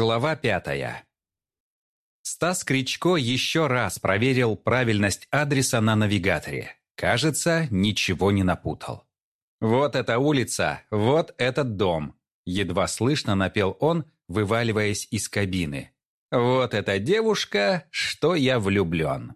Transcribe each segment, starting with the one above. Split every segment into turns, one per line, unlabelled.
Глава пятая. Стас Кричко еще раз проверил правильность адреса на навигаторе. Кажется, ничего не напутал. «Вот эта улица, вот этот дом», — едва слышно напел он, вываливаясь из кабины. «Вот эта девушка, что я влюблен».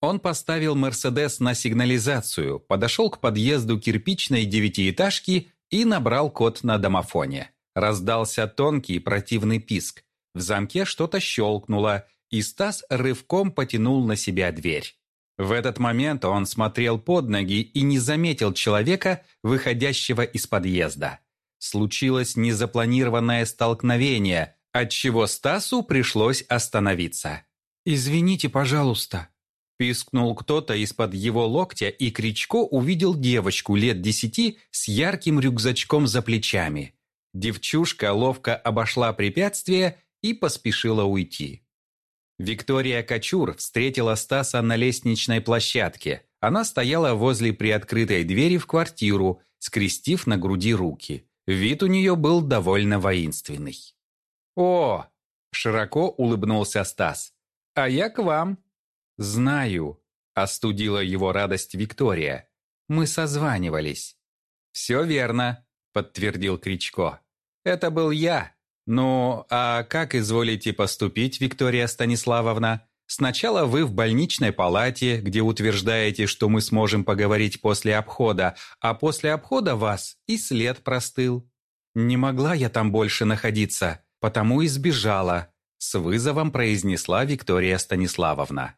Он поставил «Мерседес» на сигнализацию, подошел к подъезду кирпичной девятиэтажки и набрал код на домофоне. Раздался тонкий противный писк. В замке что-то щелкнуло, и Стас рывком потянул на себя дверь. В этот момент он смотрел под ноги и не заметил человека, выходящего из подъезда. Случилось незапланированное столкновение, отчего Стасу пришлось остановиться. «Извините, пожалуйста», Пискнул кто-то из-под его локтя, и Кричко увидел девочку лет десяти с ярким рюкзачком за плечами. Девчушка ловко обошла препятствие и поспешила уйти. Виктория Кочур встретила Стаса на лестничной площадке. Она стояла возле приоткрытой двери в квартиру, скрестив на груди руки. Вид у нее был довольно воинственный. «О!» – широко улыбнулся Стас. «А я к вам!» «Знаю», – остудила его радость Виктория. «Мы созванивались». «Все верно», – подтвердил Кричко. «Это был я. Ну, а как изволите поступить, Виктория Станиславовна? Сначала вы в больничной палате, где утверждаете, что мы сможем поговорить после обхода, а после обхода вас и след простыл. Не могла я там больше находиться, потому и сбежала», – с вызовом произнесла Виктория Станиславовна.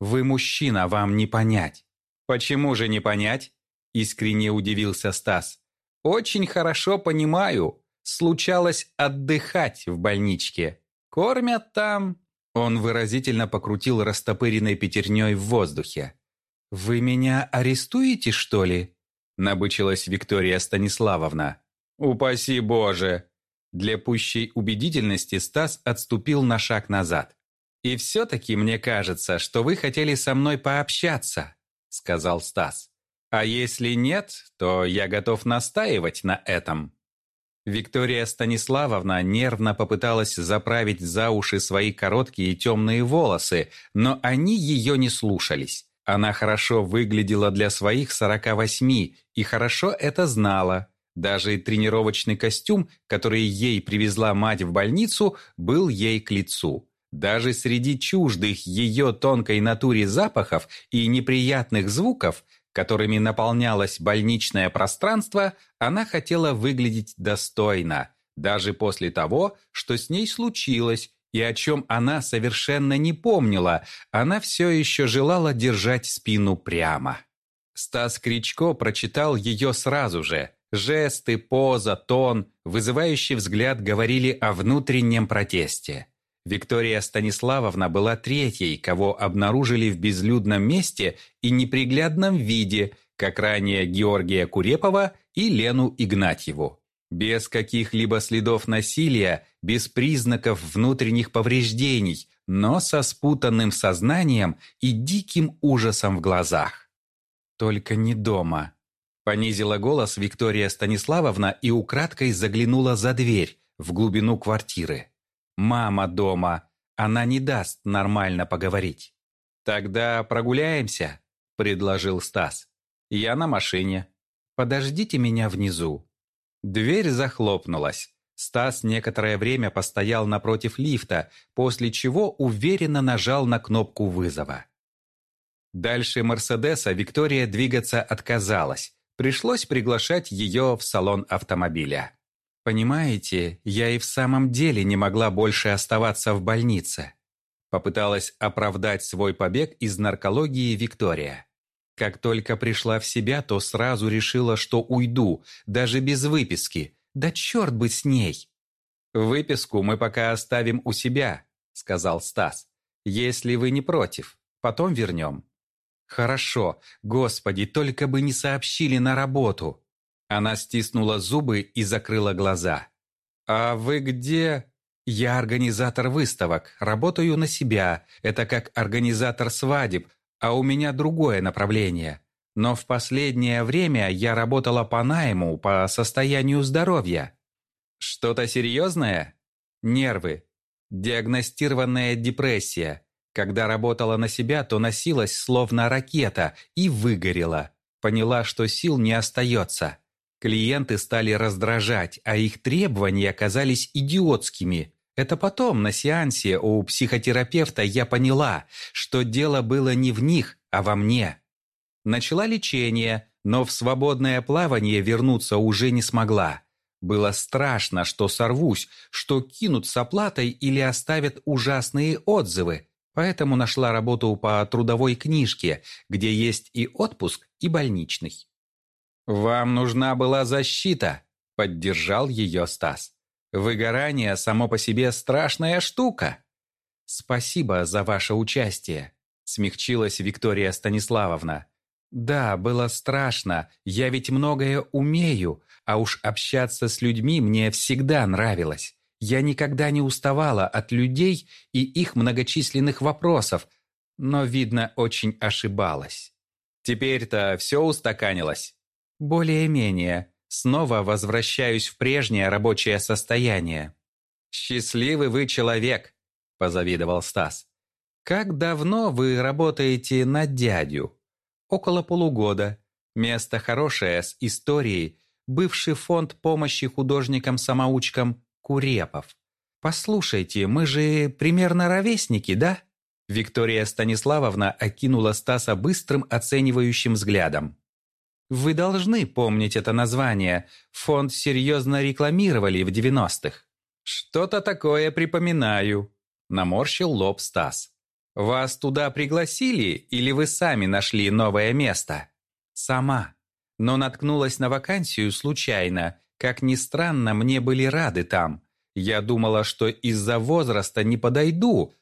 Вы мужчина, вам не понять». «Почему же не понять?» – искренне удивился Стас. «Очень хорошо понимаю. Случалось отдыхать в больничке. Кормят там...» Он выразительно покрутил растопыренной пятерней в воздухе. «Вы меня арестуете, что ли?» – набычилась Виктория Станиславовна. «Упаси Боже!» Для пущей убедительности Стас отступил на шаг назад. «И все-таки мне кажется, что вы хотели со мной пообщаться», — сказал Стас. «А если нет, то я готов настаивать на этом». Виктория Станиславовна нервно попыталась заправить за уши свои короткие темные волосы, но они ее не слушались. Она хорошо выглядела для своих 48 и хорошо это знала. Даже тренировочный костюм, который ей привезла мать в больницу, был ей к лицу. Даже среди чуждых ее тонкой натуре запахов и неприятных звуков, которыми наполнялось больничное пространство, она хотела выглядеть достойно, даже после того, что с ней случилось, и о чем она совершенно не помнила, она все еще желала держать спину прямо. Стас Кричко прочитал ее сразу же. Жесты, поза, тон, вызывающий взгляд говорили о внутреннем протесте. Виктория Станиславовна была третьей, кого обнаружили в безлюдном месте и неприглядном виде, как ранее Георгия Курепова и Лену Игнатьеву. Без каких-либо следов насилия, без признаков внутренних повреждений, но со спутанным сознанием и диким ужасом в глазах. «Только не дома», — понизила голос Виктория Станиславовна и украдкой заглянула за дверь, в глубину квартиры. Мама дома. Она не даст нормально поговорить. Тогда прогуляемся, предложил Стас. Я на машине. Подождите меня внизу. Дверь захлопнулась. Стас некоторое время постоял напротив лифта, после чего уверенно нажал на кнопку вызова. Дальше Мерседеса Виктория двигаться отказалась. Пришлось приглашать ее в салон автомобиля. «Понимаете, я и в самом деле не могла больше оставаться в больнице», попыталась оправдать свой побег из наркологии Виктория. Как только пришла в себя, то сразу решила, что уйду, даже без выписки. Да черт бы с ней! «Выписку мы пока оставим у себя», — сказал Стас. «Если вы не против, потом вернем». «Хорошо, господи, только бы не сообщили на работу», она стиснула зубы и закрыла глаза. «А вы где?» «Я организатор выставок, работаю на себя. Это как организатор свадеб, а у меня другое направление. Но в последнее время я работала по найму, по состоянию здоровья». «Что-то серьезное?» «Нервы. Диагностированная депрессия. Когда работала на себя, то носилась словно ракета и выгорела. Поняла, что сил не остается. Клиенты стали раздражать, а их требования оказались идиотскими. Это потом, на сеансе у психотерапевта, я поняла, что дело было не в них, а во мне. Начала лечение, но в свободное плавание вернуться уже не смогла. Было страшно, что сорвусь, что кинут с оплатой или оставят ужасные отзывы, поэтому нашла работу по трудовой книжке, где есть и отпуск, и больничный. «Вам нужна была защита», — поддержал ее Стас. «Выгорание само по себе страшная штука». «Спасибо за ваше участие», — смягчилась Виктория Станиславовна. «Да, было страшно, я ведь многое умею, а уж общаться с людьми мне всегда нравилось. Я никогда не уставала от людей и их многочисленных вопросов, но, видно, очень ошибалась. Теперь-то все устаканилось. Более-менее. Снова возвращаюсь в прежнее рабочее состояние. «Счастливый вы человек», – позавидовал Стас. «Как давно вы работаете на дядю?» «Около полугода. Место хорошее, с историей, бывший фонд помощи художникам-самоучкам Курепов. «Послушайте, мы же примерно ровесники, да?» Виктория Станиславовна окинула Стаса быстрым оценивающим взглядом. «Вы должны помнить это название. Фонд серьезно рекламировали в 90-х». «Что-то такое припоминаю», – наморщил лоб Стас. «Вас туда пригласили или вы сами нашли новое место?» «Сама», но наткнулась на вакансию случайно. Как ни странно, мне были рады там. Я думала, что из-за возраста не подойду,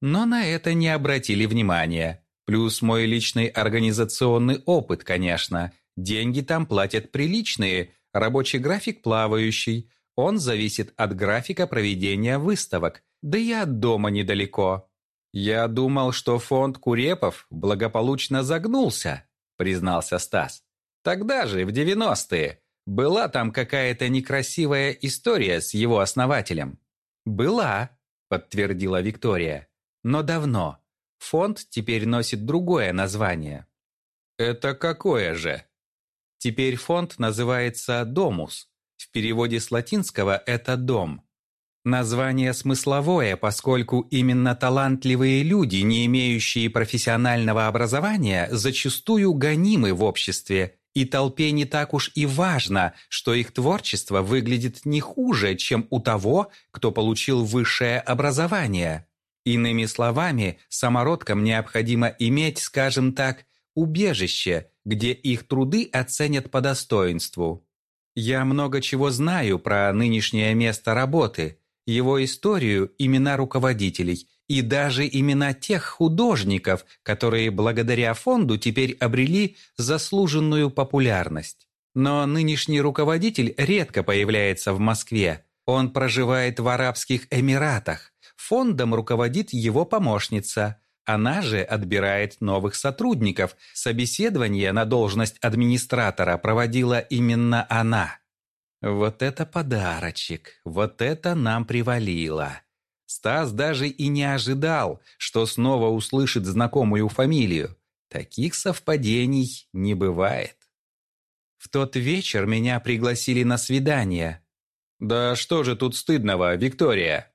но на это не обратили внимания. Плюс мой личный организационный опыт, конечно. Деньги там платят приличные, рабочий график плавающий. Он зависит от графика проведения выставок, да и от дома недалеко. Я думал, что фонд Курепов благополучно загнулся, признался Стас. Тогда же, в 90-е, была там какая-то некрасивая история с его основателем. «Была», – подтвердила Виктория. «Но давно. Фонд теперь носит другое название». «Это какое же?» Теперь фонд называется «Домус». В переводе с латинского это «дом». Название смысловое, поскольку именно талантливые люди, не имеющие профессионального образования, зачастую гонимы в обществе и толпе не так уж и важно, что их творчество выглядит не хуже, чем у того, кто получил высшее образование. Иными словами, самородкам необходимо иметь, скажем так, убежище, где их труды оценят по достоинству. Я много чего знаю про нынешнее место работы, его историю, имена руководителей – и даже имена тех художников, которые благодаря фонду теперь обрели заслуженную популярность. Но нынешний руководитель редко появляется в Москве. Он проживает в Арабских Эмиратах. Фондом руководит его помощница. Она же отбирает новых сотрудников. Собеседование на должность администратора проводила именно она. Вот это подарочек, вот это нам привалило. Стас даже и не ожидал, что снова услышит знакомую фамилию. Таких совпадений не бывает. В тот вечер меня пригласили на свидание. «Да что же тут стыдного, Виктория?»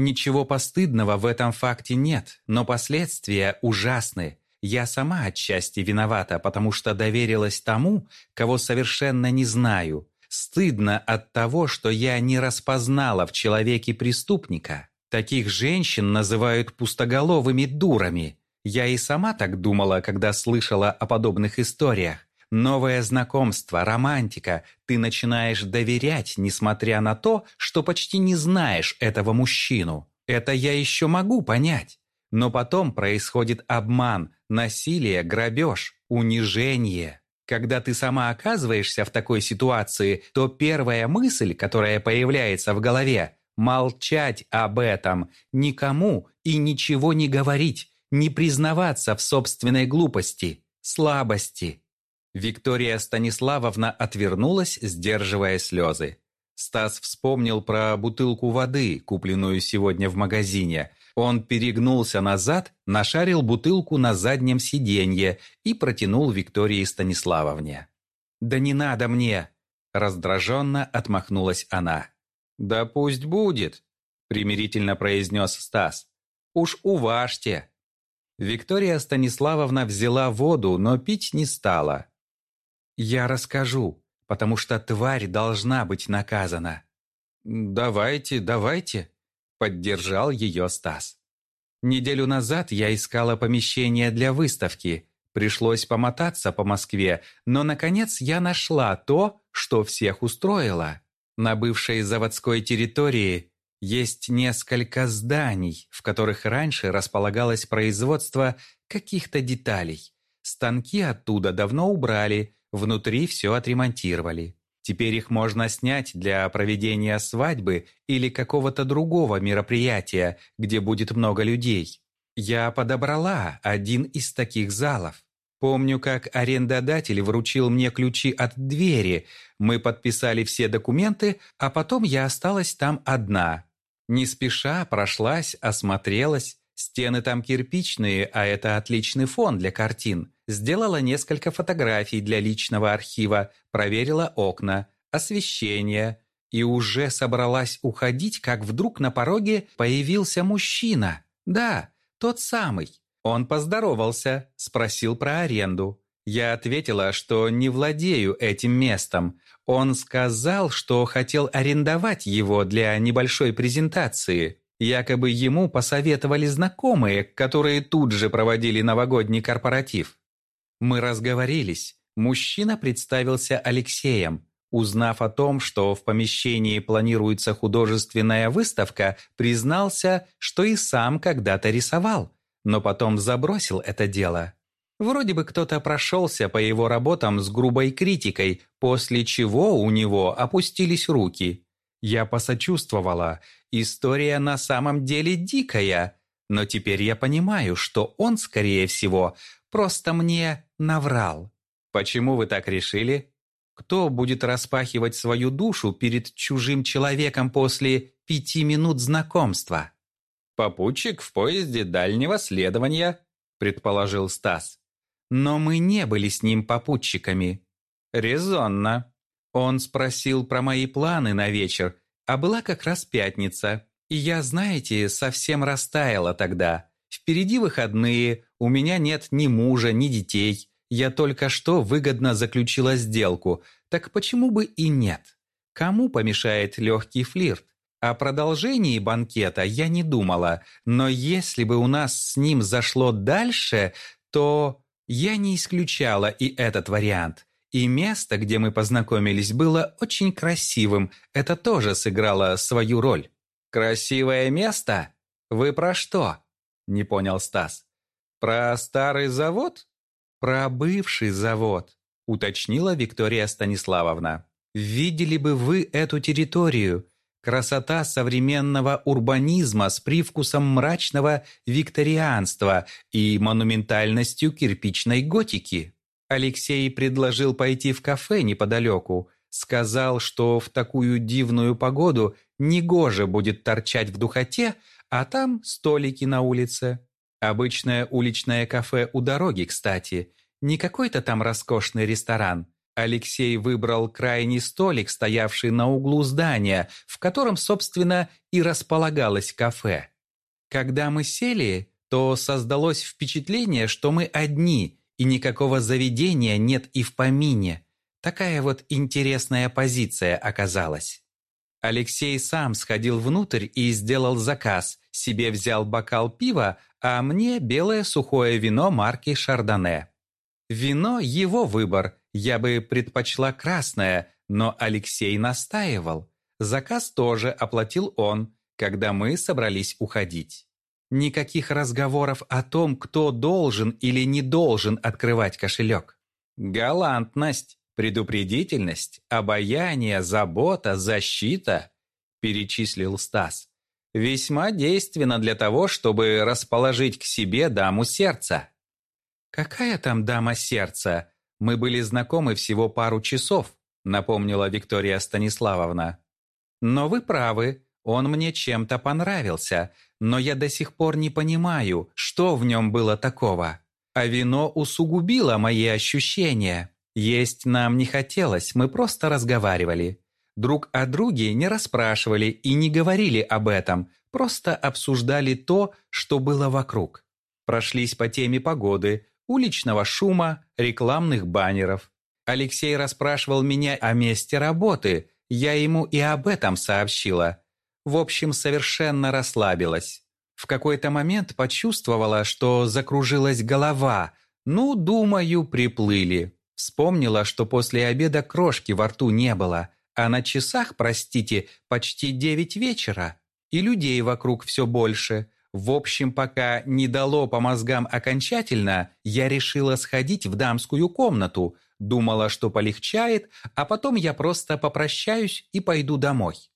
Ничего постыдного в этом факте нет, но последствия ужасны. Я сама отчасти виновата, потому что доверилась тому, кого совершенно не знаю. Стыдно от того, что я не распознала в человеке преступника. Таких женщин называют пустоголовыми дурами. Я и сама так думала, когда слышала о подобных историях. Новое знакомство, романтика. Ты начинаешь доверять, несмотря на то, что почти не знаешь этого мужчину. Это я еще могу понять. Но потом происходит обман, насилие, грабеж, унижение. Когда ты сама оказываешься в такой ситуации, то первая мысль, которая появляется в голове, Молчать об этом, никому и ничего не говорить, не признаваться в собственной глупости, слабости. Виктория Станиславовна отвернулась, сдерживая слезы. Стас вспомнил про бутылку воды, купленную сегодня в магазине. Он перегнулся назад, нашарил бутылку на заднем сиденье и протянул Виктории Станиславовне. «Да не надо мне!» – раздраженно отмахнулась она. «Да пусть будет», – примирительно произнес Стас. «Уж уважьте». Виктория Станиславовна взяла воду, но пить не стала. «Я расскажу», потому что тварь должна быть наказана». «Давайте, давайте», — поддержал ее Стас. «Неделю назад я искала помещение для выставки. Пришлось помотаться по Москве, но, наконец, я нашла то, что всех устроило. На бывшей заводской территории есть несколько зданий, в которых раньше располагалось производство каких-то деталей. Станки оттуда давно убрали, Внутри все отремонтировали. Теперь их можно снять для проведения свадьбы или какого-то другого мероприятия, где будет много людей. Я подобрала один из таких залов. Помню, как арендодатель вручил мне ключи от двери. Мы подписали все документы, а потом я осталась там одна. Не спеша прошлась, осмотрелась. Стены там кирпичные, а это отличный фон для картин. Сделала несколько фотографий для личного архива, проверила окна, освещение и уже собралась уходить, как вдруг на пороге появился мужчина. Да, тот самый. Он поздоровался, спросил про аренду. Я ответила, что не владею этим местом. Он сказал, что хотел арендовать его для небольшой презентации. Якобы ему посоветовали знакомые, которые тут же проводили новогодний корпоратив. Мы разговорились. Мужчина представился Алексеем. Узнав о том, что в помещении планируется художественная выставка, признался, что и сам когда-то рисовал, но потом забросил это дело. Вроде бы кто-то прошелся по его работам с грубой критикой, после чего у него опустились руки. Я посочувствовала. История на самом деле дикая. Но теперь я понимаю, что он, скорее всего, просто мне наврал. Почему вы так решили? Кто будет распахивать свою душу перед чужим человеком после пяти минут знакомства? Попутчик в поезде дальнего следования, предположил Стас. Но мы не были с ним попутчиками. Резонно. Он спросил про мои планы на вечер, а была как раз пятница. И я, знаете, совсем растаяла тогда. Впереди выходные, у меня нет ни мужа, ни детей. Я только что выгодно заключила сделку, так почему бы и нет? Кому помешает легкий флирт? О продолжении банкета я не думала, но если бы у нас с ним зашло дальше, то я не исключала и этот вариант. И место, где мы познакомились, было очень красивым. Это тоже сыграло свою роль. «Красивое место? Вы про что?» – не понял Стас. «Про старый завод?» «Про бывший завод», – уточнила Виктория Станиславовна. «Видели бы вы эту территорию. Красота современного урбанизма с привкусом мрачного викторианства и монументальностью кирпичной готики». Алексей предложил пойти в кафе неподалеку. Сказал, что в такую дивную погоду негоже будет торчать в духоте, а там столики на улице. Обычное уличное кафе у дороги, кстати. Не какой-то там роскошный ресторан. Алексей выбрал крайний столик, стоявший на углу здания, в котором, собственно, и располагалось кафе. Когда мы сели, то создалось впечатление, что мы одни, и никакого заведения нет и в помине. Такая вот интересная позиция оказалась. Алексей сам сходил внутрь и сделал заказ. Себе взял бокал пива, а мне белое сухое вино марки «Шардоне». Вино – его выбор, я бы предпочла красное, но Алексей настаивал. Заказ тоже оплатил он, когда мы собрались уходить. Никаких разговоров о том, кто должен или не должен открывать кошелек. Галантность, предупредительность, обаяние, забота, защита, перечислил Стас. Весьма действенно для того, чтобы расположить к себе даму сердца. «Какая там дама сердца? Мы были знакомы всего пару часов», напомнила Виктория Станиславовна. Но вы правы, он мне чем-то понравился, но я до сих пор не понимаю, что в нем было такого. А вино усугубило мои ощущения. Есть нам не хотелось, мы просто разговаривали. Друг о друге не расспрашивали и не говорили об этом, просто обсуждали то, что было вокруг. Прошлись по теме погоды, уличного шума, рекламных баннеров. Алексей расспрашивал меня о месте работы, я ему и об этом сообщила. В общем, совершенно расслабилась. В какой-то момент почувствовала, что закружилась голова. Ну, думаю, приплыли. Вспомнила, что после обеда крошки во рту не было, а на часах, простите, почти девять вечера. И людей вокруг все больше. В общем, пока не дало по мозгам окончательно, я решила сходить в дамскую комнату. Думала, что полегчает, а потом я просто попрощаюсь и пойду домой.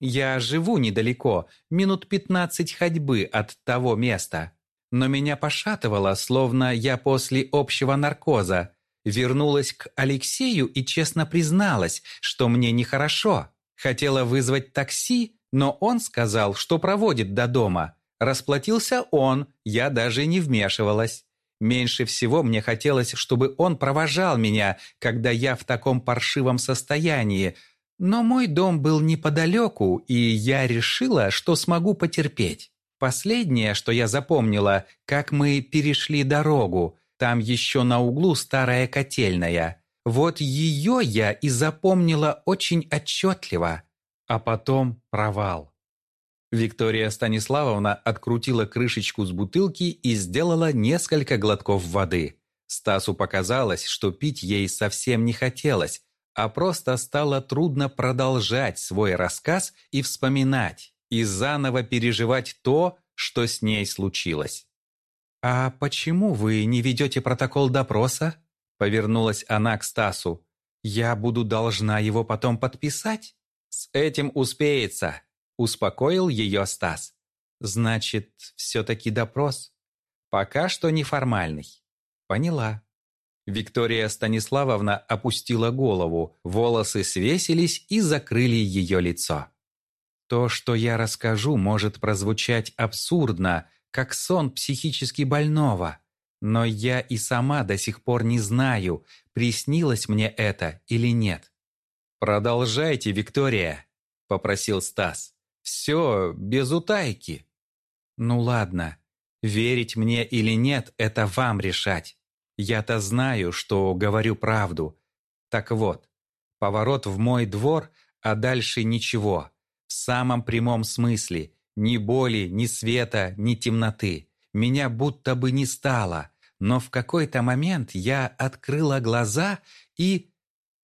Я живу недалеко, минут пятнадцать ходьбы от того места. Но меня пошатывало, словно я после общего наркоза. Вернулась к Алексею и честно призналась, что мне нехорошо. Хотела вызвать такси, но он сказал, что проводит до дома. Расплатился он, я даже не вмешивалась. Меньше всего мне хотелось, чтобы он провожал меня, когда я в таком паршивом состоянии, но мой дом был неподалеку, и я решила, что смогу потерпеть. Последнее, что я запомнила, как мы перешли дорогу. Там еще на углу старая котельная. Вот ее я и запомнила очень отчетливо. А потом провал. Виктория Станиславовна открутила крышечку с бутылки и сделала несколько глотков воды. Стасу показалось, что пить ей совсем не хотелось, а просто стало трудно продолжать свой рассказ и вспоминать, и заново переживать то, что с ней случилось. «А почему вы не ведете протокол допроса?» Повернулась она к Стасу. «Я буду должна его потом подписать?» «С этим успеется», – успокоил ее Стас. «Значит, все-таки допрос?» «Пока что неформальный». «Поняла». Виктория Станиславовна опустила голову, волосы свесились и закрыли ее лицо. То, что я расскажу, может прозвучать абсурдно, как сон психически больного. Но я и сама до сих пор не знаю, приснилось мне это или нет. «Продолжайте, Виктория», — попросил Стас. «Все без утайки». «Ну ладно, верить мне или нет, это вам решать. Я-то знаю, что говорю правду. Так вот, поворот в мой двор, а дальше ничего. В самом прямом смысле. Ни боли, ни света, ни темноты. Меня будто бы не стало. Но в какой-то момент я открыла глаза и...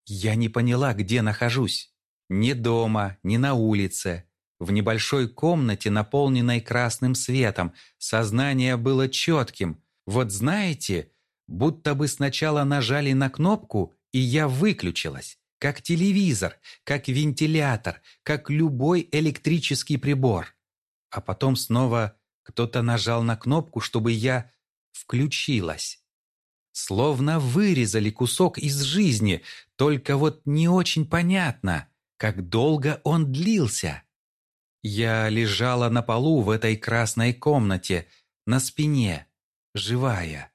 Я не поняла, где нахожусь. Ни дома, ни на улице. В небольшой комнате, наполненной красным светом, сознание было четким. Вот знаете, Будто бы сначала нажали на кнопку, и я выключилась. Как телевизор, как вентилятор, как любой электрический прибор. А потом снова кто-то нажал на кнопку, чтобы я включилась. Словно вырезали кусок из жизни, только вот не очень понятно, как долго он длился. Я лежала на полу в этой красной комнате, на спине, живая.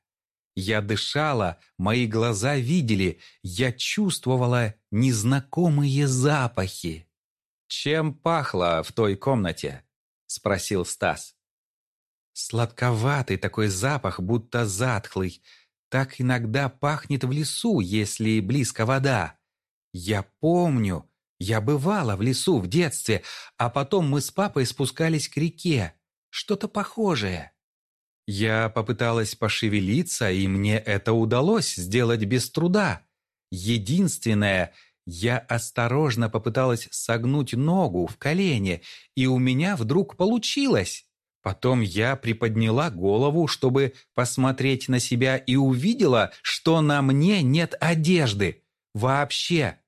Я дышала, мои глаза видели, я чувствовала незнакомые запахи. «Чем пахло в той комнате?» – спросил Стас. Сладковатый такой запах, будто затхлый. Так иногда пахнет в лесу, если близко вода. Я помню, я бывала в лесу в детстве, а потом мы с папой спускались к реке. Что-то похожее. Я попыталась пошевелиться, и мне это удалось сделать без труда. Единственное, я осторожно попыталась согнуть ногу в колене, и у меня вдруг получилось. Потом я приподняла голову, чтобы посмотреть на себя, и увидела, что на мне нет одежды. Вообще.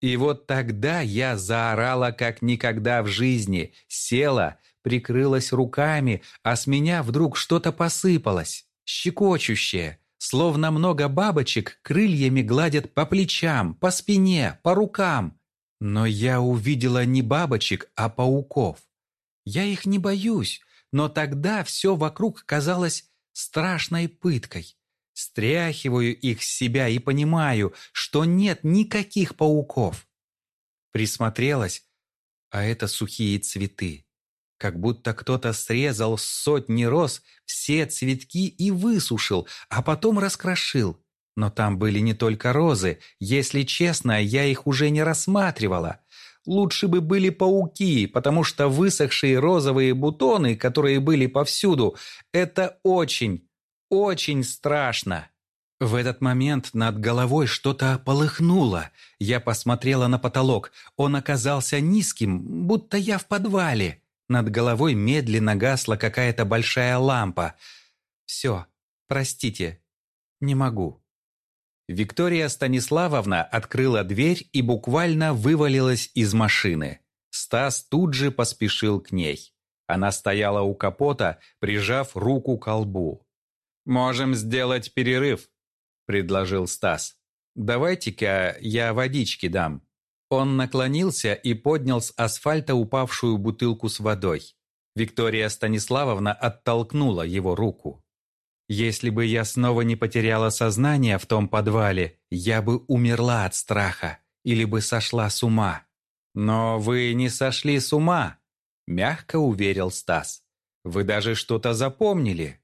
И вот тогда я заорала как никогда в жизни, села прикрылась руками, а с меня вдруг что-то посыпалось, щекочущее, словно много бабочек крыльями гладят по плечам, по спине, по рукам. Но я увидела не бабочек, а пауков. Я их не боюсь, но тогда все вокруг казалось страшной пыткой. Стряхиваю их с себя и понимаю, что нет никаких пауков. Присмотрелась, а это сухие цветы. Как будто кто-то срезал сотни роз все цветки и высушил, а потом раскрошил. Но там были не только розы. Если честно, я их уже не рассматривала. Лучше бы были пауки, потому что высохшие розовые бутоны, которые были повсюду, это очень, очень страшно. В этот момент над головой что-то полыхнуло. Я посмотрела на потолок. Он оказался низким, будто я в подвале. Над головой медленно гасла какая-то большая лампа. «Все, простите, не могу». Виктория Станиславовна открыла дверь и буквально вывалилась из машины. Стас тут же поспешил к ней. Она стояла у капота, прижав руку к колбу. «Можем сделать перерыв», — предложил Стас. «Давайте-ка я водички дам». Он наклонился и поднял с асфальта упавшую бутылку с водой. Виктория Станиславовна оттолкнула его руку. Если бы я снова не потеряла сознание в том подвале, я бы умерла от страха или бы сошла с ума. Но вы не сошли с ума, мягко уверил Стас. Вы даже что-то запомнили.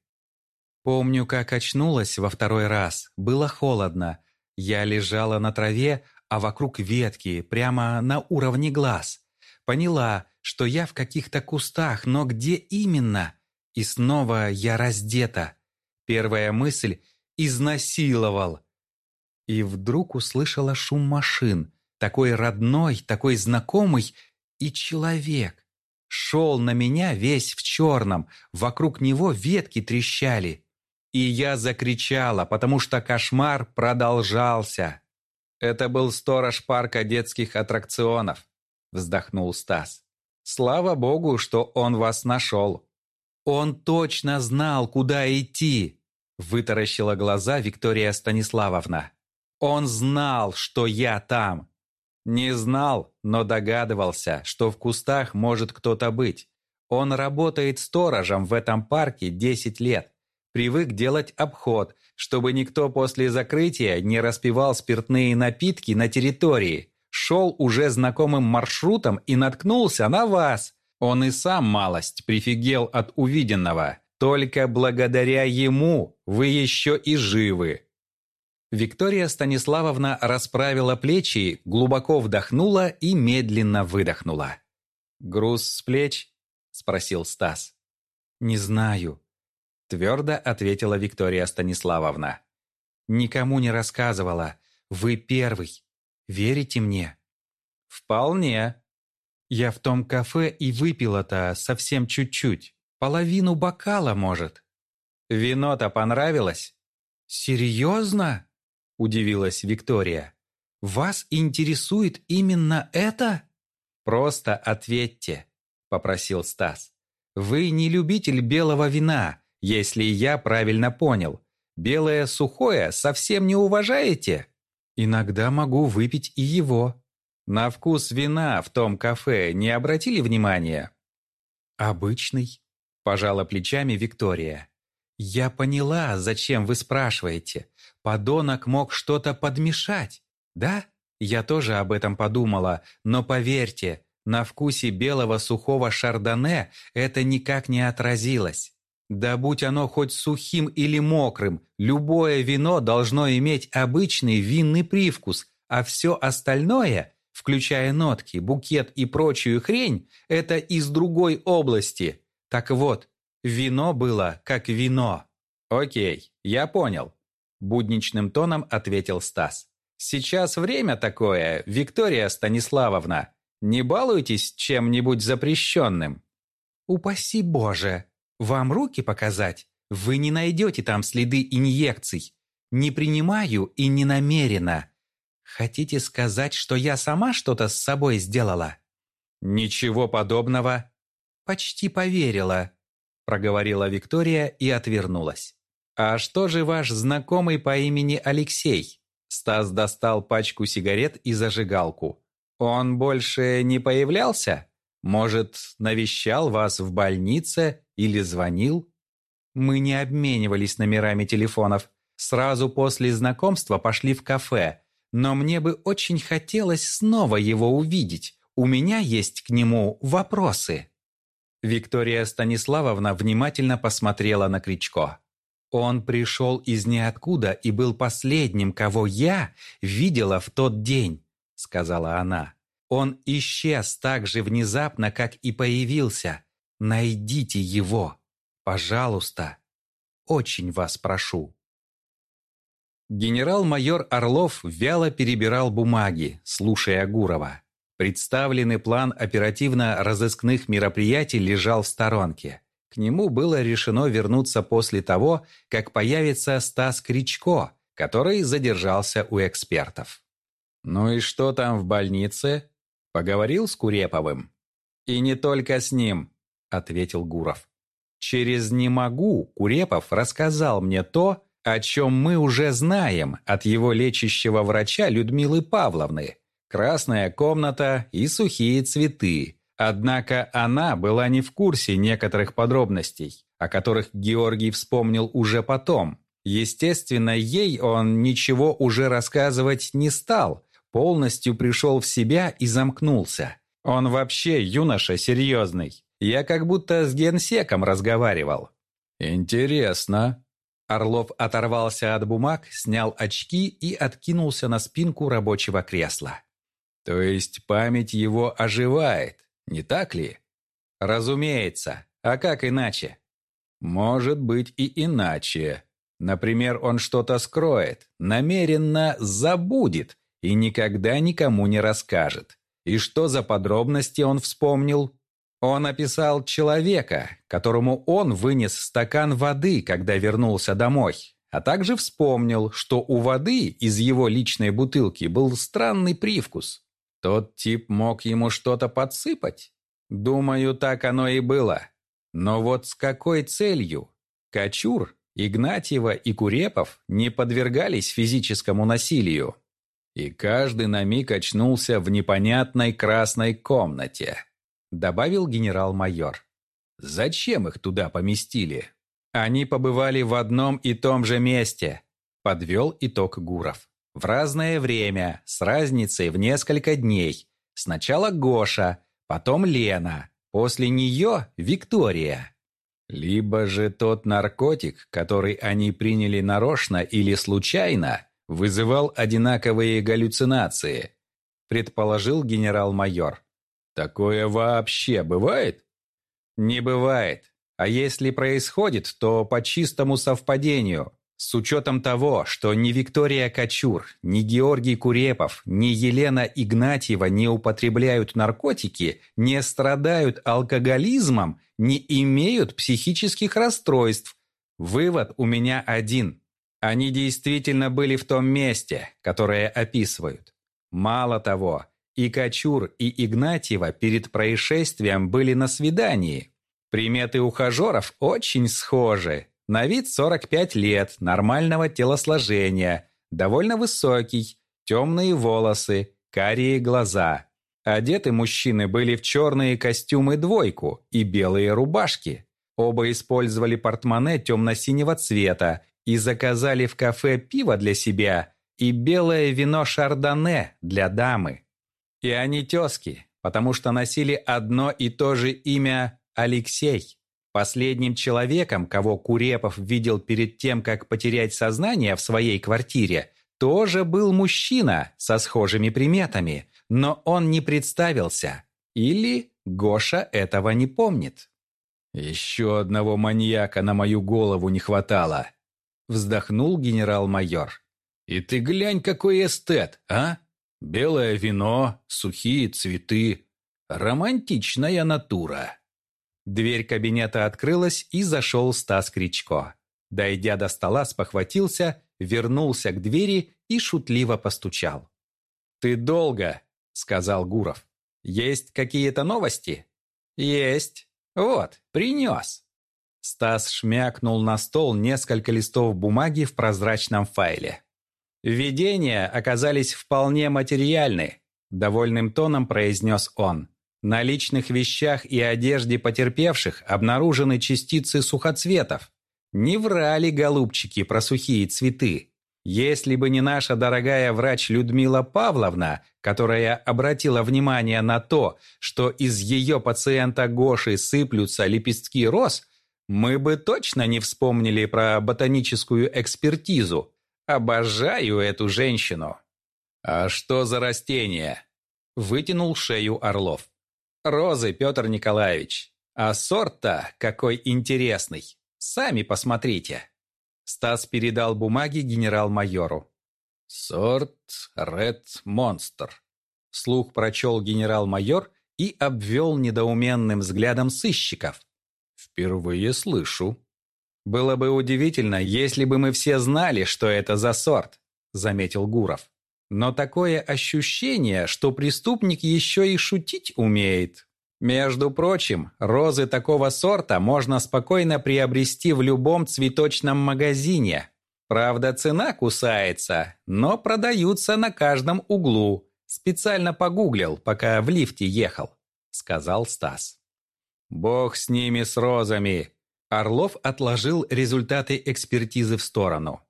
Помню, как очнулась во второй раз. Было холодно. Я лежала на траве, а вокруг ветки, прямо на уровне глаз. Поняла, что я в каких-то кустах, но где именно? И снова я раздета. Первая мысль — изнасиловал. И вдруг услышала шум машин, такой родной, такой знакомый, и человек. Шел на меня весь в черном, вокруг него ветки трещали. И я закричала, потому что кошмар продолжался. «Это был сторож парка детских аттракционов», — вздохнул Стас. «Слава богу, что он вас нашел. Он точно знал, куда идти. Вытаращила глаза Виктория Станиславовна. «Он знал, что я там!» «Не знал, но догадывался, что в кустах может кто-то быть. Он работает сторожем в этом парке 10 лет. Привык делать обход, чтобы никто после закрытия не распивал спиртные напитки на территории. Шел уже знакомым маршрутом и наткнулся на вас. Он и сам малость прифигел от увиденного. Только благодаря ему вы еще и живы». Виктория Станиславовна расправила плечи, глубоко вдохнула и медленно выдохнула. «Груз с плеч?» – спросил Стас. «Не знаю», – твердо ответила Виктория Станиславовна. «Никому не рассказывала. Вы первый. Верите мне?» «Вполне». «Я в том кафе и выпила-то совсем чуть-чуть. Половину бокала, может. Вино-то понравилось? Серьезно? Удивилась Виктория. Вас интересует именно это? Просто ответьте, попросил Стас. Вы не любитель белого вина, если я правильно понял. Белое сухое совсем не уважаете? Иногда могу выпить и его. На вкус вина в том кафе не обратили внимания? Обычный, Пожала плечами Виктория. «Я поняла, зачем вы спрашиваете. Подонок мог что-то подмешать, да? Я тоже об этом подумала, но поверьте, на вкусе белого сухого шардоне это никак не отразилось. Да будь оно хоть сухим или мокрым, любое вино должно иметь обычный винный привкус, а все остальное, включая нотки, букет и прочую хрень, это из другой области. Так вот, вино было как вино. Окей, я понял. Будничным тоном ответил Стас. Сейчас время такое, Виктория Станиславовна. Не балуйтесь чем-нибудь запрещенным. Упаси Боже. Вам руки показать? Вы не найдете там следы инъекций. Не принимаю и не намеренно. Хотите сказать, что я сама что-то с собой сделала? Ничего подобного почти поверила», – проговорила Виктория и отвернулась. «А что же ваш знакомый по имени Алексей?» Стас достал пачку сигарет и зажигалку. Он больше не появлялся? Может, навещал вас в больнице или звонил? Мы не обменивались номерами телефонов. Сразу после знакомства пошли в кафе. Но мне бы очень хотелось снова его увидеть. У меня есть к нему вопросы. Виктория Станиславовна внимательно посмотрела на Кричко. Он пришел из ниоткуда и был последним, кого я видела в тот день, сказала она. Он исчез так же внезапно, как и появился. Найдите его, пожалуйста. Очень вас прошу. Генерал-майор Орлов вяло перебирал бумаги, слушая Гурова. Представленный план оперативно-розыскных мероприятий лежал в сторонке. К нему было решено вернуться после того, как появится Стас Кричко, который задержался у экспертов. «Ну и что там в больнице?» «Поговорил с Куреповым?» «И не только с ним», — ответил Гуров. «Через «не могу» Курепов рассказал мне то, о чем мы уже знаем от его лечащего врача Людмилы Павловны. Красная комната и сухие цветы, Однако она была не в курсе некоторых подробностей, о которых Георгий вспомнил уже потом. Естественно, ей он ничего уже рассказывать не стал, полностью пришел в себя и замкнулся. Он вообще юноша серьезный. Я как будто с генсеком разговаривал. «Интересно». Орлов оторвался от бумаг, снял очки и откинулся на спинку рабочего кресла. «То есть память его оживает, не так ли? Разумеется. А как иначе? Может быть и иначе. Например, он что-то скроет, намеренно забудет и никогда никому не расскажет. И что за подробности он вспомнил? Он описал человека, которому он вынес стакан воды, когда вернулся домой, а также вспомнил, что у воды из его личной бутылки был странный привкус. Тот тип мог ему что-то подсыпать? Думаю, так оно и было. Но вот с какой целью? Кочур, Игнатьева и Курепов не подвергались физическому насилию. И каждый на миг очнулся в непонятной красной комнате, добавил генерал-майор. Зачем их туда поместили? Они побывали в одном и том же месте, подвел итог Гуров. В разное время, с разницей в несколько дней. Сначала Гоша, потом Лена, после нее Виктория. Либо же тот наркотик, который они приняли нарочно или случайно, вызывал одинаковые галлюцинации, предположил генерал-майор. Такое вообще бывает? Не бывает. А если происходит, то по чистому совпадению. С учетом того, что ни Виктория Кочур, ни Георгий Курепов, ни Елена Игнатьева не употребляют наркотики, не страдают алкоголизмом, не имеют психических расстройств. Вывод у меня один. Они действительно были в том месте, которое описывают. Мало того, и Кочур, и Игнатьева перед происшествием были на свидании. Приметы ухажеров очень схожи, на вид 45 лет, нормального телосложения, довольно высокий, темные волосы, карие глаза. Одеты мужчины были в черные костюмы двойку и белые рубашки. Оба использовали портмоне темно-синего цвета и заказали в кафе пиво для себя и белое вино шардоне для дамы. И они тезки, потому что носили одно и то же имя Алексей. Последним человеком, кого Курепов видел перед тем, как потерять сознание в своей квартире, тоже был мужчина со схожими приметами, но он не представился. Или Гоша этого не помнит. «Еще одного маньяка на мою голову не хватало», — вздохнул генерал-майор. «И ты глянь, какой эстет, а? Белое вино, сухие цветы. Романтичная натура». Дверь кабинета открылась, и зашел Стас Кричко. Дойдя до стола, спохватился, вернулся к двери и шутливо постучал. «Ты долго», — сказал Гуров. «Есть какие-то новости?» «Есть. Вот, принес». Стас шмякнул на стол несколько листов бумаги в прозрачном файле. Введения оказались вполне материальны. Довольным тоном произнес он. На личных вещах и одежде потерпевших обнаружены частицы сухоцветов. Не врали голубчики про сухие цветы. Если бы не наша дорогая врач Людмила Павловна, которая обратила внимание на то, что из ее пациента Гоши сыплются лепестки роз, мы бы точно не вспомнили про ботаническую экспертизу. Обожаю эту женщину. А что за растение? Вытянул шею Орлов. Розы, Петр Николаевич. А сорт-то какой интересный. Сами посмотрите. Стас передал бумаги генерал-майору. «Сорт Ред Монстр», — слух прочел генерал-майор и обвел недоуменным взглядом сыщиков. «Впервые слышу». «Было бы удивительно, если бы мы все знали, что это за сорт», — заметил Гуров. Но такое ощущение, что преступник еще и шутить умеет. Между прочим, розы такого сорта можно спокойно приобрести в любом цветочном магазине. Правда, цена кусается, но продаются на каждом углу. Специально погуглил, пока в лифте ехал, сказал Стас. Бог с ними, с розами. Орлов отложил результаты экспертизы в сторону.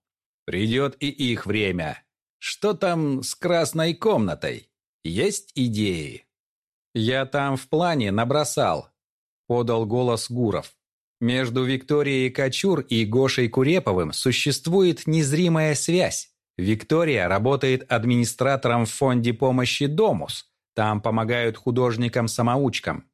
Придет и их время. Что там с красной комнатой? Есть идеи? Я там в плане набросал, подал голос Гуров. Между Викторией Кочур и Гошей Куреповым существует незримая связь. Виктория работает администратором в фонде помощи «Домус». Там помогают художникам-самоучкам.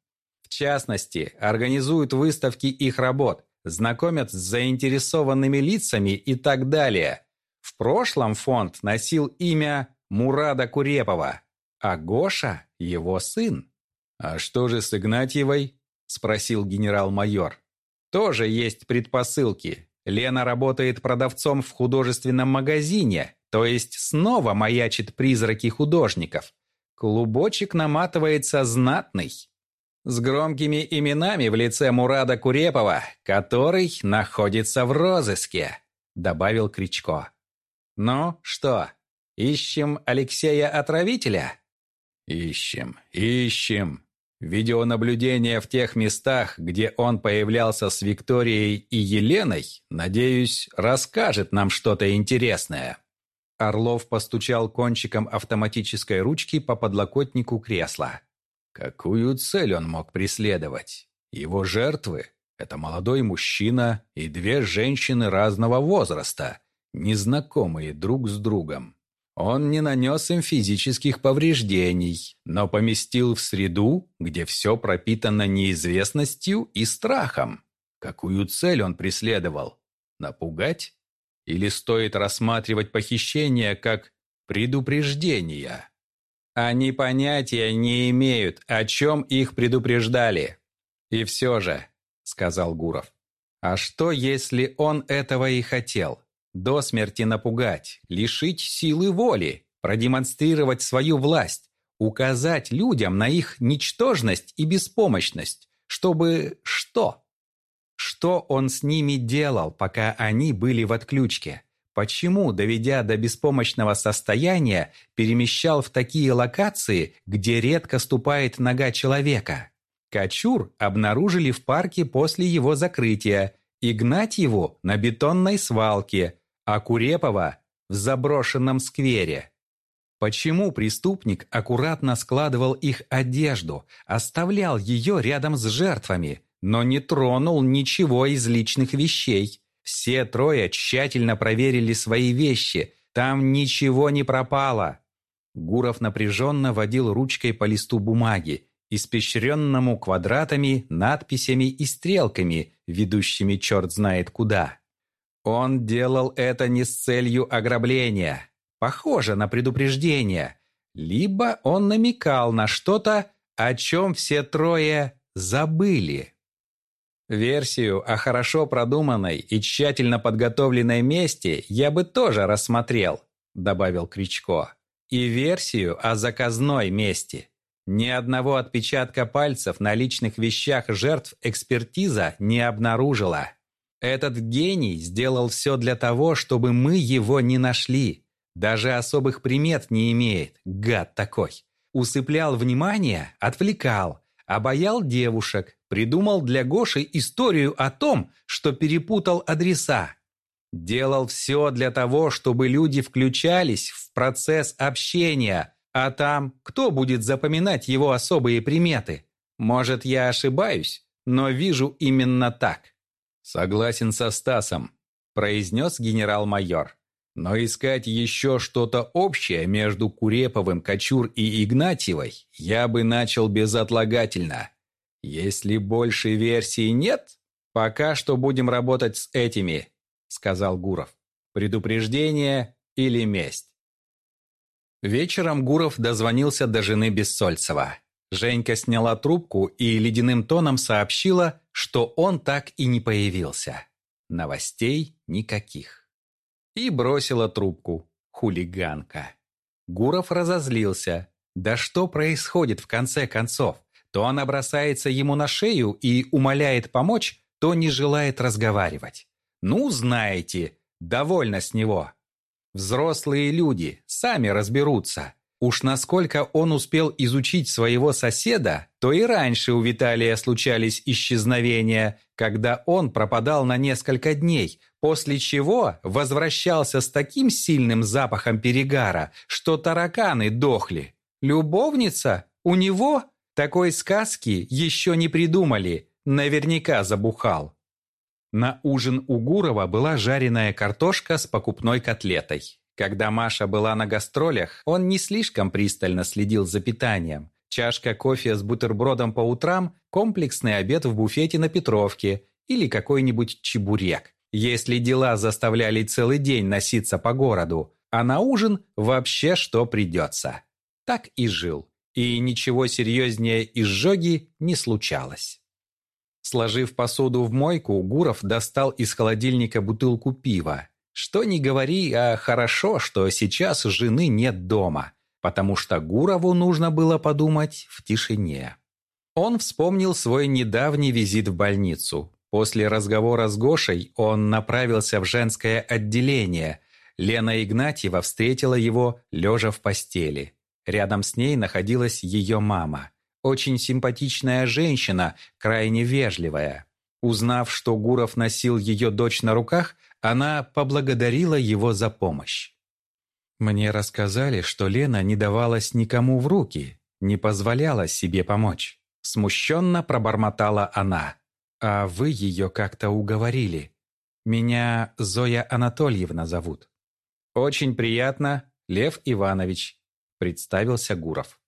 В частности, организуют выставки их работ, знакомят с заинтересованными лицами и так далее – в прошлом фонд носил имя Мурада Курепова, а Гоша – его сын. «А что же с Игнатьевой?» – спросил генерал-майор. «Тоже есть предпосылки. Лена работает продавцом в художественном магазине, то есть снова маячит призраки художников. Клубочек наматывается знатный. С громкими именами в лице Мурада Курепова, который находится в розыске», – добавил Кричко. «Ну, что, ищем Алексея-отравителя?» «Ищем, ищем. Видеонаблюдение в тех местах, где он появлялся с Викторией и Еленой, надеюсь, расскажет нам что-то интересное». Орлов постучал кончиком автоматической ручки по подлокотнику кресла. Какую цель он мог преследовать? Его жертвы – это молодой мужчина и две женщины разного возраста – незнакомые друг с другом. Он не нанес им физических повреждений, но поместил в среду, где все пропитано неизвестностью и страхом. Какую цель он преследовал? Напугать? Или стоит рассматривать похищение как предупреждение? Они понятия не имеют, о чем их предупреждали. И все же, сказал Гуров, а что, если он этого и хотел? До смерти напугать, лишить силы воли, продемонстрировать свою власть, указать людям на их ничтожность и беспомощность, чтобы что? Что он с ними делал, пока они были в отключке? Почему, доведя до беспомощного состояния, перемещал в такие локации, где редко ступает нога человека? Качур обнаружили в парке после его закрытия и гнать его на бетонной свалке, а Курепова – в заброшенном сквере. Почему преступник аккуратно складывал их одежду, оставлял ее рядом с жертвами, но не тронул ничего из личных вещей? Все трое тщательно проверили свои вещи, там ничего не пропало. Гуров напряженно водил ручкой по листу бумаги, испещренному квадратами, надписями и стрелками, ведущими черт знает куда. Он делал это не с целью ограбления. Похоже на предупреждение. Либо он намекал на что-то, о чем все трое забыли. Версию о хорошо продуманной и тщательно подготовленной мести я бы тоже рассмотрел, добавил Кричко. И версию о заказной мести. Ни одного отпечатка пальцев на личных вещах жертв экспертиза не обнаружила. Этот гений сделал все для того, чтобы мы его не нашли. Даже особых примет не имеет, гад такой. Усыплял внимание, отвлекал, обаял девушек, придумал для Гоши историю о том, что перепутал адреса. Делал все для того, чтобы люди включались в процесс общения, а там кто будет запоминать его особые приметы? Может, я ошибаюсь, но вижу именно так. Согласен со Стасом, произнес генерал-майор. Но искать еще что-то общее между Куреповым, Кочур и Игнатьевой я бы начал безотлагательно. Если больше версий нет, пока что будем работать с этими, сказал Гуров. Предупреждение или месть. Вечером Гуров дозвонился до жены Бессольцева. Женька сняла трубку и ледяным тоном сообщила, что он так и не появился. Новостей никаких и бросила трубку. Хулиганка. Гуров разозлился. Да что происходит в конце концов? То она бросается ему на шею и умоляет помочь, то не желает разговаривать. Ну, знаете, довольно с него. Взрослые люди сами разберутся. Уж насколько он успел изучить своего соседа, то и раньше у Виталия случались исчезновения, когда он пропадал на несколько дней, после чего возвращался с таким сильным запахом перегара, что тараканы дохли. Любовница? У него? Такой сказки еще не придумали, наверняка забухал. На ужин у Гурова была жареная картошка с покупной котлетой. Когда Маша была на гастролях, он не слишком пристально следил за питанием. Чашка кофе с бутербродом по утрам, комплексный обед в буфете на Петровке или какой-нибудь чебурек. Если дела заставляли целый день носиться по городу, а на ужин вообще что придется. Так и жил. И ничего серьезнее изжоги не случалось. Сложив посуду в мойку, Гуров достал из холодильника бутылку пива что ни говори, а хорошо, что сейчас жены нет дома, потому что Гурову нужно было подумать в тишине. Он вспомнил свой недавний визит в больницу. После разговора с Гошей он направился в женское отделение. Лена Игнатьева встретила его, лежа в постели. Рядом с ней находилась ее мама. Очень симпатичная женщина, крайне вежливая. Узнав, что Гуров носил ее дочь на руках, она поблагодарила его за помощь. «Мне рассказали, что Лена не давалась никому в руки, не позволяла себе помочь». Смущенно пробормотала она. «А вы ее как-то уговорили. Меня Зоя Анатольевна зовут». «Очень приятно, Лев Иванович», – представился Гуров.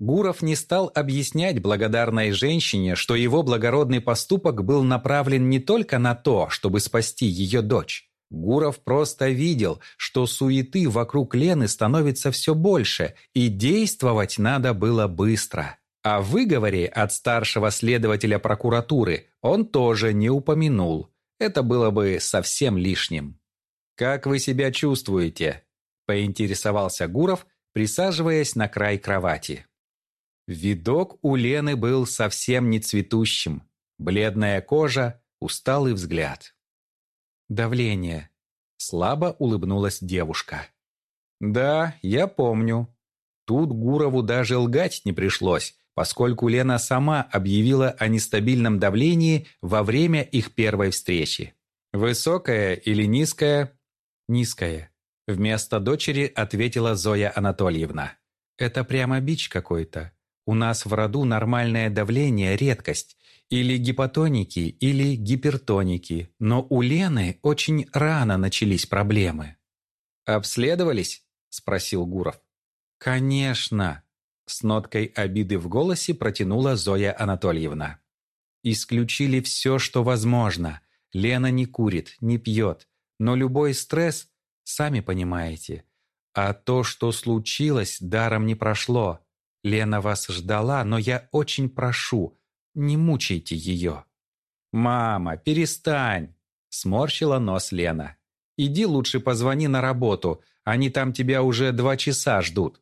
Гуров не стал объяснять благодарной женщине, что его благородный поступок был направлен не только на то, чтобы спасти ее дочь. Гуров просто видел, что суеты вокруг Лены становится все больше, и действовать надо было быстро. О выговоре от старшего следователя прокуратуры он тоже не упомянул. Это было бы совсем лишним. «Как вы себя чувствуете?» – поинтересовался Гуров, присаживаясь на край кровати. Видок у Лены был совсем не цветущим. Бледная кожа, усталый взгляд. «Давление», — слабо улыбнулась девушка. «Да, я помню. Тут Гурову даже лгать не пришлось, поскольку Лена сама объявила о нестабильном давлении во время их первой встречи. Высокое или низкое?» «Низкое», — вместо дочери ответила Зоя Анатольевна. «Это прямо бич какой-то. У нас в роду нормальное давление – редкость. Или гипотоники, или гипертоники. Но у Лены очень рано начались проблемы. «Обследовались?» – спросил Гуров. «Конечно!» – с ноткой обиды в голосе протянула Зоя Анатольевна. «Исключили все, что возможно. Лена не курит, не пьет. Но любой стресс, сами понимаете. А то, что случилось, даром не прошло. Лена вас ждала, но я очень прошу, не мучайте ее». «Мама, перестань!» – сморщила нос Лена. «Иди лучше позвони на работу, они там тебя уже два часа ждут».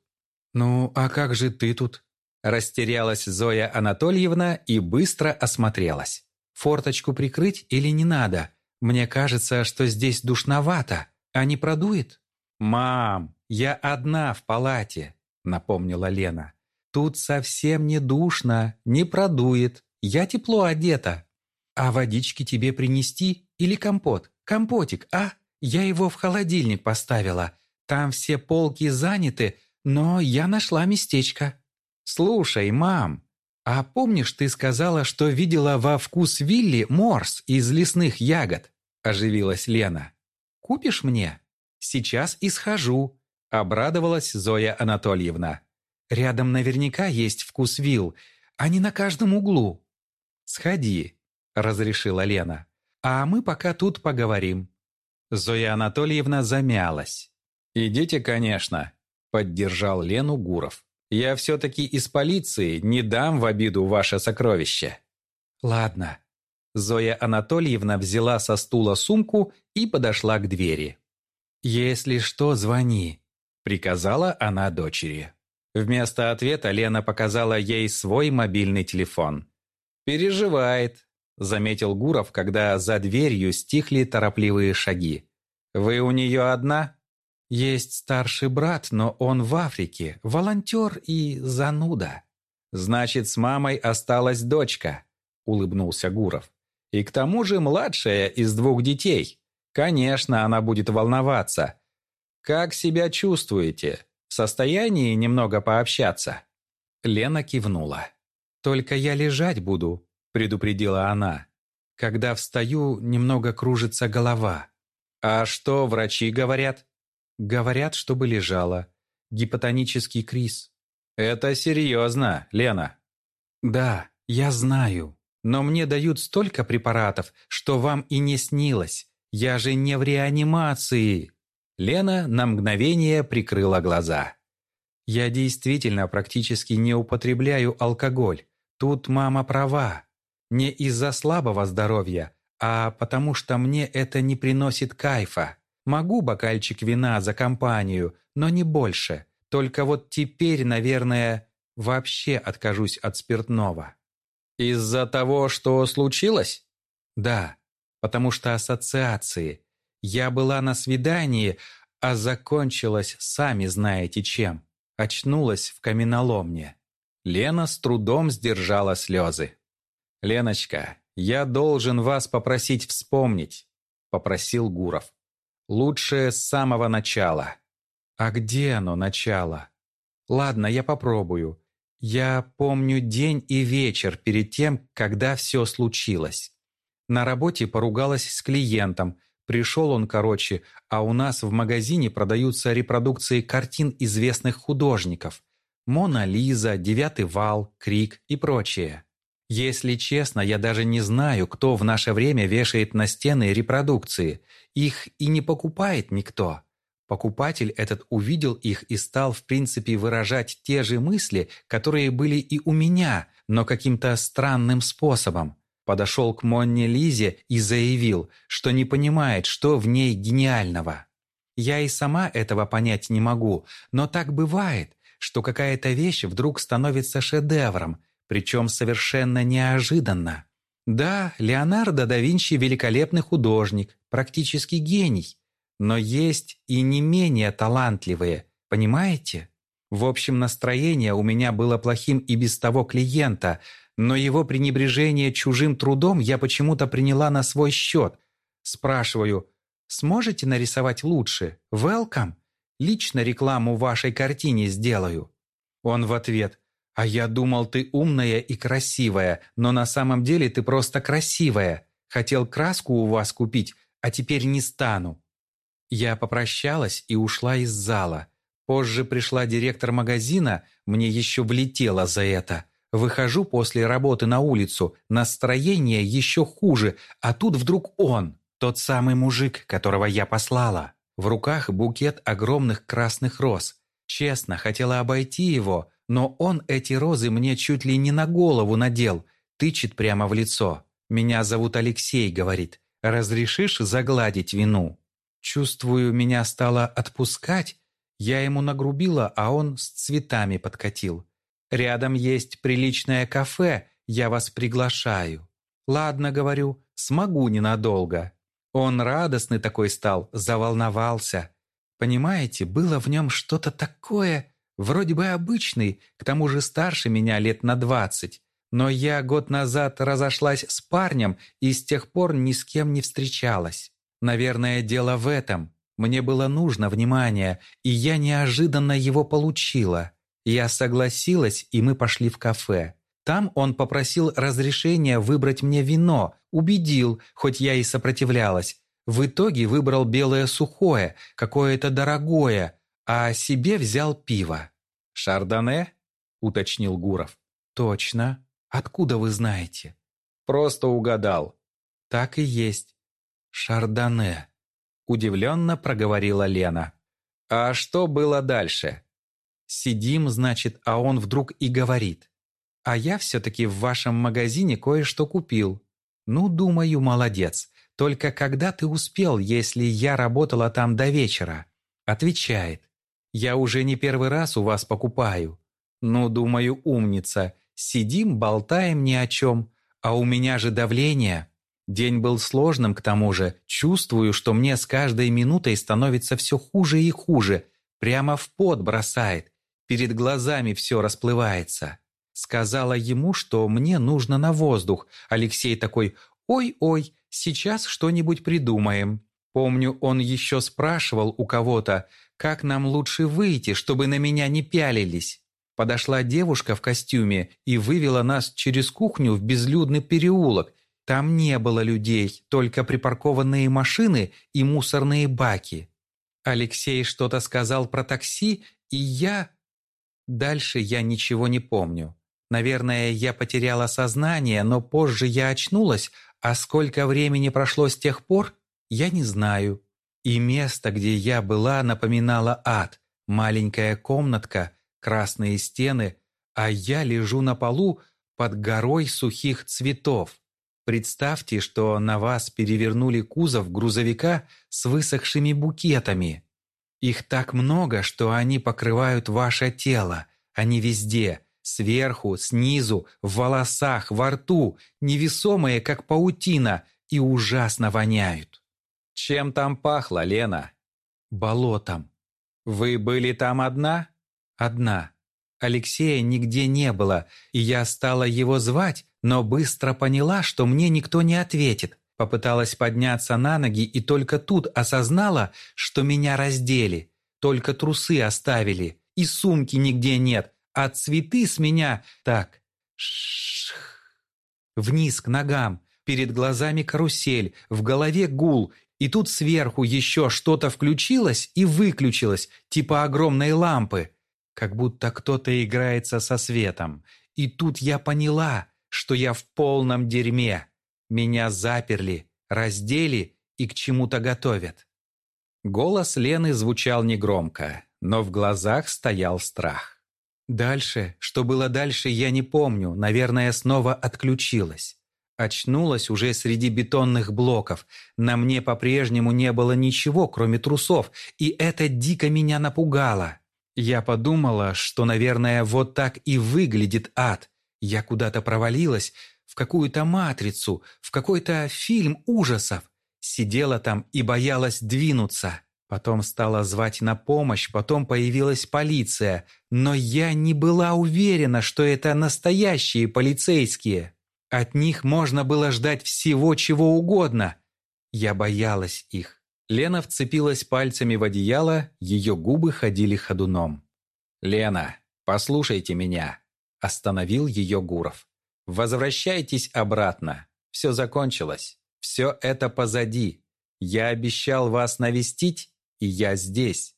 «Ну, а как же ты тут?» Растерялась Зоя Анатольевна и быстро осмотрелась. «Форточку прикрыть или не надо? Мне кажется, что здесь душновато. А не продует?» «Мам, я одна в палате», — напомнила Лена. Тут совсем не душно, не продует. Я тепло одета. А водички тебе принести или компот? Компотик, а? Я его в холодильник поставила. Там все полки заняты, но я нашла местечко. Слушай, мам, а помнишь, ты сказала, что видела во вкус Вилли морс из лесных ягод? Оживилась Лена. Купишь мне? Сейчас и схожу. Обрадовалась Зоя Анатольевна. Рядом наверняка есть вкус вил, а не на каждом углу. «Сходи», — разрешила Лена. «А мы пока тут поговорим». Зоя Анатольевна замялась. «Идите, конечно», — поддержал Лену Гуров. «Я все-таки из полиции, не дам в обиду ваше сокровище». «Ладно». Зоя Анатольевна взяла со стула сумку и подошла к двери. «Если что, звони», — приказала она дочери. Вместо ответа Лена показала ей свой мобильный телефон. «Переживает», – заметил Гуров, когда за дверью стихли торопливые шаги. «Вы у нее одна?» «Есть старший брат, но он в Африке, волонтер и зануда». «Значит, с мамой осталась дочка», – улыбнулся Гуров. «И к тому же младшая из двух детей. Конечно, она будет волноваться. Как себя чувствуете?» В состоянии немного пообщаться?» Лена кивнула. «Только я лежать буду», — предупредила она. «Когда встаю, немного кружится голова». «А что врачи говорят?» «Говорят, чтобы лежала. Гипотонический криз». «Это серьезно, Лена». «Да, я знаю. Но мне дают столько препаратов, что вам и не снилось. Я же не в реанимации». Лена на мгновение прикрыла глаза. «Я действительно практически не употребляю алкоголь. Тут мама права. Не из-за слабого здоровья, а потому что мне это не приносит кайфа. Могу бокальчик вина за компанию, но не больше. Только вот теперь, наверное, вообще откажусь от спиртного». «Из-за того, что случилось?» «Да, потому что ассоциации. Я была на свидании, а закончилась сами знаете чем. Очнулась в каменоломне. Лена с трудом сдержала слезы. «Леночка, я должен вас попросить вспомнить», — попросил Гуров. «Лучше с самого начала». «А где оно, начало?» «Ладно, я попробую. Я помню день и вечер перед тем, когда все случилось. На работе поругалась с клиентом, Пришел он, короче, а у нас в магазине продаются репродукции картин известных художников. «Мона Лиза», «Девятый вал», «Крик» и прочее. Если честно, я даже не знаю, кто в наше время вешает на стены репродукции. Их и не покупает никто. Покупатель этот увидел их и стал, в принципе, выражать те же мысли, которые были и у меня, но каким-то странным способом. Подошел к Монне Лизе и заявил, что не понимает, что в ней гениального. Я и сама этого понять не могу, но так бывает, что какая-то вещь вдруг становится шедевром, причем совершенно неожиданно. Да, Леонардо да Винчи великолепный художник, практически гений, но есть и не менее талантливые, понимаете? В общем, настроение у меня было плохим и без того клиента – но его пренебрежение чужим трудом я почему-то приняла на свой счет. Спрашиваю, сможете нарисовать лучше? Welcome. Лично рекламу вашей картине сделаю. Он в ответ, а я думал, ты умная и красивая, но на самом деле ты просто красивая. Хотел краску у вас купить, а теперь не стану. Я попрощалась и ушла из зала. Позже пришла директор магазина, мне еще влетело за это – Выхожу после работы на улицу, настроение еще хуже, а тут вдруг он, тот самый мужик, которого я послала. В руках букет огромных красных роз. Честно, хотела обойти его, но он эти розы мне чуть ли не на голову надел, тычет прямо в лицо. «Меня зовут Алексей», — говорит. «Разрешишь загладить вину?» Чувствую, меня стало отпускать. Я ему нагрубила, а он с цветами подкатил. Рядом есть приличное кафе, я вас приглашаю. Ладно, говорю, смогу ненадолго. Он радостный такой стал, заволновался. Понимаете, было в нем что-то такое Вроде бы обычный, к тому же старше меня лет на двадцать. Но я год назад разошлась с парнем и с тех пор ни с кем не встречалась. Наверное, дело в этом. Мне было нужно внимание, и я неожиданно его получила. Я согласилась, и мы пошли в кафе. Там он попросил разрешения выбрать мне вино, убедил, хоть я и сопротивлялась. В итоге выбрал белое сухое, какое-то дорогое, а себе взял пиво. «Шардоне?» – уточнил Гуров. «Точно. Откуда вы знаете?» «Просто угадал». «Так и есть. Шардоне», – удивленно проговорила Лена. «А что было дальше?» «Сидим, значит, а он вдруг и говорит. А я все-таки в вашем магазине кое-что купил. Ну, думаю, молодец. Только когда ты успел, если я работала там до вечера?» Отвечает. «Я уже не первый раз у вас покупаю. Ну, думаю, умница. Сидим, болтаем ни о чем. А у меня же давление. День был сложным к тому же. Чувствую, что мне с каждой минутой становится все хуже и хуже. Прямо в пот бросает. Перед глазами все расплывается. Сказала ему, что мне нужно на воздух. Алексей такой «Ой-ой, сейчас что-нибудь придумаем». Помню, он еще спрашивал у кого-то, как нам лучше выйти, чтобы на меня не пялились. Подошла девушка в костюме и вывела нас через кухню в безлюдный переулок. Там не было людей, только припаркованные машины и мусорные баки. Алексей что-то сказал про такси, и я... Дальше я ничего не помню. Наверное, я потеряла сознание, но позже я очнулась, а сколько времени прошло с тех пор, я не знаю. И место, где я была, напоминало ад. Маленькая комнатка, красные стены, а я лежу на полу под горой сухих цветов. Представьте, что на вас перевернули кузов грузовика с высохшими букетами. Их так много, что они покрывают ваше тело. Они везде – Сверху, снизу, в волосах, во рту, невесомые, как паутина, и ужасно воняют. Чем там пахло, Лена? Болотом. Вы были там одна? Одна. Алексея нигде не было, и я стала его звать, но быстро поняла, что мне никто не ответит. Попыталась подняться на ноги и только тут осознала, что меня раздели. Только трусы оставили, и сумки нигде нет, а цветы с меня так. Шх. Вниз к ногам, перед глазами карусель, в голове гул, и тут сверху еще что-то включилось и выключилось, типа огромной лампы, как будто кто-то играется со светом. И тут я поняла, что я в полном дерьме. Меня заперли, раздели и к чему-то готовят. Голос Лены звучал негромко, но в глазах стоял страх. Дальше, что было дальше, я не помню, наверное, снова отключилась. Очнулась уже среди бетонных блоков. На мне по-прежнему не было ничего, кроме трусов, и это дико меня напугало. Я подумала, что, наверное, вот так и выглядит ад. Я куда-то провалилась, в какую-то матрицу, в какой-то фильм ужасов. Сидела там и боялась двинуться. Потом стала звать на помощь, потом появилась полиция. Но я не была уверена, что это настоящие полицейские. От них можно было ждать всего, чего угодно. Я боялась их. Лена вцепилась пальцами в одеяло, ее губы ходили ходуном. «Лена, послушайте меня», – остановил ее Гуров. «Возвращайтесь обратно. Все закончилось. Все это позади. Я обещал вас навестить, и я здесь.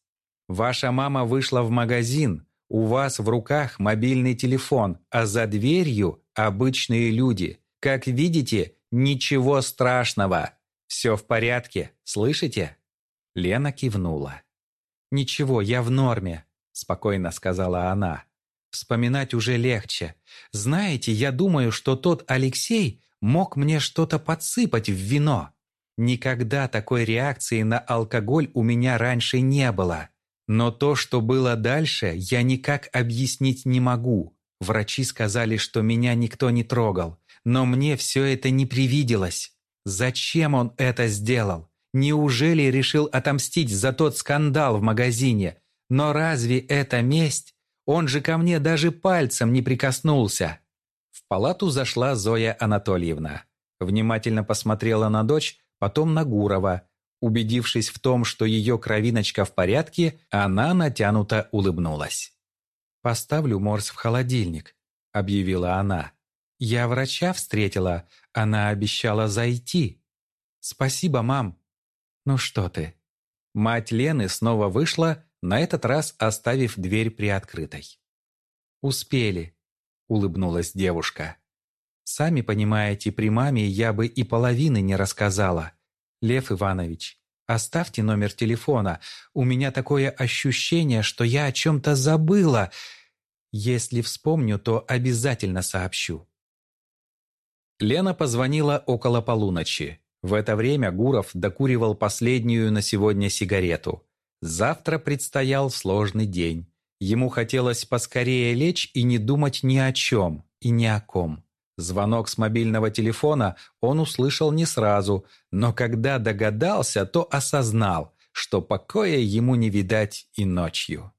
Ваша мама вышла в магазин, у вас в руках мобильный телефон, а за дверью обычные люди. Как видите, ничего страшного. Все в порядке, слышите?» Лена кивнула. «Ничего, я в норме», – спокойно сказала она. «Вспоминать уже легче. Знаете, я думаю, что тот Алексей мог мне что-то подсыпать в вино. Никогда такой реакции на алкоголь у меня раньше не было. Но то, что было дальше, я никак объяснить не могу. Врачи сказали, что меня никто не трогал. Но мне все это не привиделось. Зачем он это сделал? Неужели решил отомстить за тот скандал в магазине? Но разве это месть? Он же ко мне даже пальцем не прикоснулся. В палату зашла Зоя Анатольевна. Внимательно посмотрела на дочь, потом на Гурова. Убедившись в том, что ее кровиночка в порядке, она натянуто улыбнулась. «Поставлю морс в холодильник», — объявила она. «Я врача встретила, она обещала зайти». «Спасибо, мам». «Ну что ты?» Мать Лены снова вышла, на этот раз оставив дверь приоткрытой. «Успели», — улыбнулась девушка. «Сами понимаете, при маме я бы и половины не рассказала. Лев Иванович, оставьте номер телефона. У меня такое ощущение, что я о чем-то забыла. Если вспомню, то обязательно сообщу». Лена позвонила около полуночи. В это время Гуров докуривал последнюю на сегодня сигарету. Завтра предстоял сложный день. Ему хотелось поскорее лечь и не думать ни о чем и ни о ком. Звонок с мобильного телефона он услышал не сразу, но когда догадался, то осознал, что покоя ему не видать и ночью.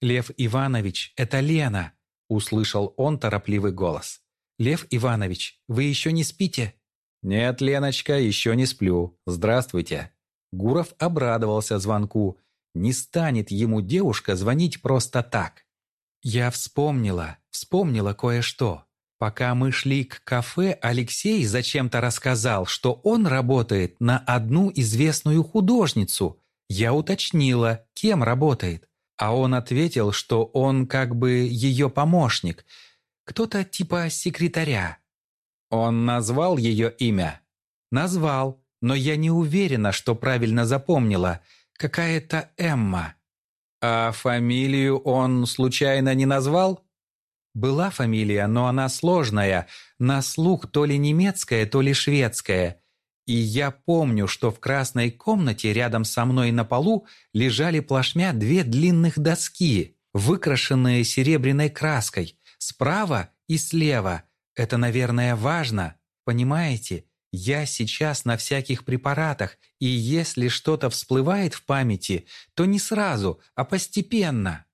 «Лев Иванович, это Лена!» – услышал он торопливый голос. «Лев Иванович, вы еще не спите?» «Нет, Леночка, еще не сплю. Здравствуйте». Гуров обрадовался звонку. Не станет ему девушка звонить просто так. «Я вспомнила, вспомнила кое-что. Пока мы шли к кафе, Алексей зачем-то рассказал, что он работает на одну известную художницу. Я уточнила, кем работает. А он ответил, что он как бы ее помощник. Кто-то типа секретаря. Он назвал ее имя? Назвал, но я не уверена, что правильно запомнила. Какая-то Эмма. А фамилию он случайно не назвал? Была фамилия, но она сложная, на слух то ли немецкая, то ли шведская. И я помню, что в красной комнате рядом со мной на полу лежали плашмя две длинных доски, выкрашенные серебряной краской, справа и слева – это, наверное, важно. Понимаете, я сейчас на всяких препаратах, и если что-то всплывает в памяти, то не сразу, а постепенно.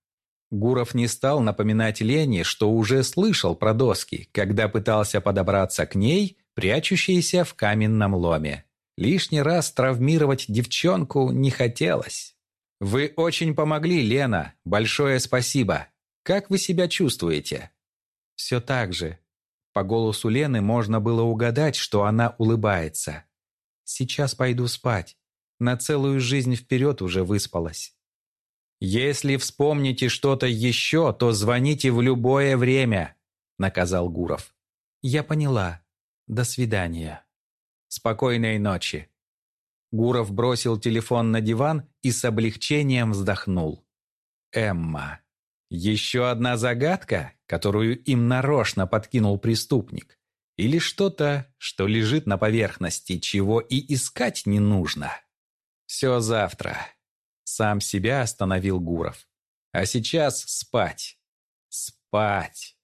Гуров не стал напоминать Лене, что уже слышал про доски, когда пытался подобраться к ней, прячущейся в каменном ломе. Лишний раз травмировать девчонку не хотелось. «Вы очень помогли, Лена. Большое спасибо. Как вы себя чувствуете?» «Все так же. По голосу Лены можно было угадать, что она улыбается. «Сейчас пойду спать. На целую жизнь вперед уже выспалась». «Если вспомните что-то еще, то звоните в любое время», — наказал Гуров. «Я поняла. До свидания». «Спокойной ночи». Гуров бросил телефон на диван и с облегчением вздохнул. «Эмма». Еще одна загадка, которую им нарочно подкинул преступник. Или что-то, что лежит на поверхности, чего и искать не нужно. Все завтра. Сам себя остановил Гуров. А сейчас спать. Спать.